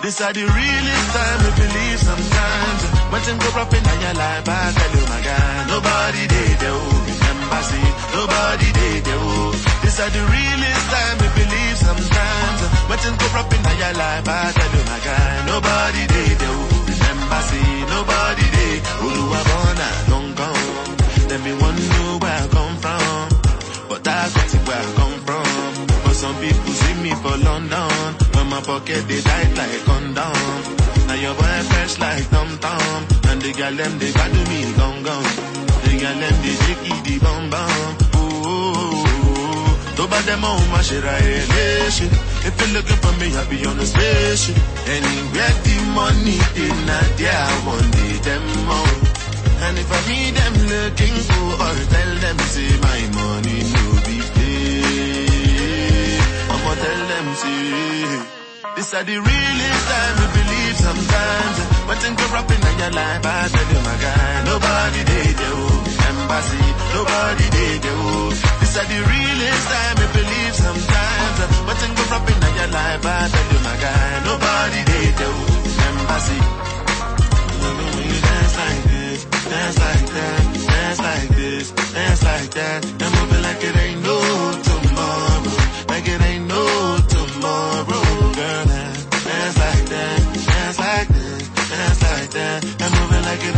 This are the realest time we believe sometimes. Martin go proper in your life but tell you my guy. Nobody dey there remember see. nobody dey there. This are the realest time we believe sometimes. Martin go proper in your life but tell you my guy. Nobody dey pocket they tight like condom. Now your boy fresh like Tom Tom. And the girl them they do me gong gong. The girl them they take it the bum bum. Tó bá dẹ́ mọ́ òun má ṣe ra ẹ̀ léṣe. If you looking for me, I'll be on a spaceship. Anywhere the money dey na there I want the them more. And if I meet them this are the realest time we believe sometimes. When things go up in your life, I tell you my guy, nobody did you. Embassy, nobody did you. This are the realest time we believe sometimes. When things go up in your life, I tell you my guy, nobody did you. Embassy. When you dance like this, dance like that, dance like this, dance like that.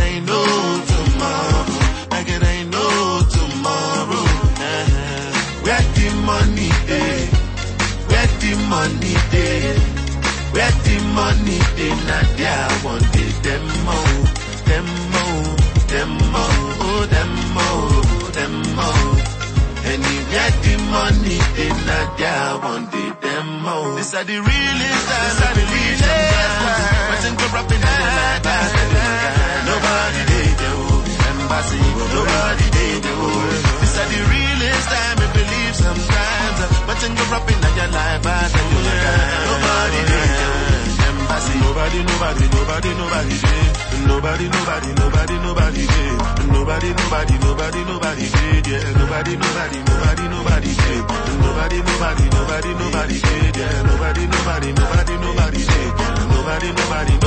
Ain't no tomorrow, like it ain't no tomorrow. Uh-huh. Where the money day, where the money day, where the money day, not there. I want it, them more, them more, them more, oh, them more, them more. Anywhere the money they not there, I want it, them more. This are the realest times, I believe sometimes. When things go up in nobody, nobody, nobody, nobody did. Nobody, nobody, nobody, nobody did. Nobody, nobody, nobody, nobody did. Yeah, nobody, nobody, nobody, nobody did. Nobody, nobody, nobody, nobody did. Yeah, nobody, nobody, nobody, nobody did. Nobody, nobody,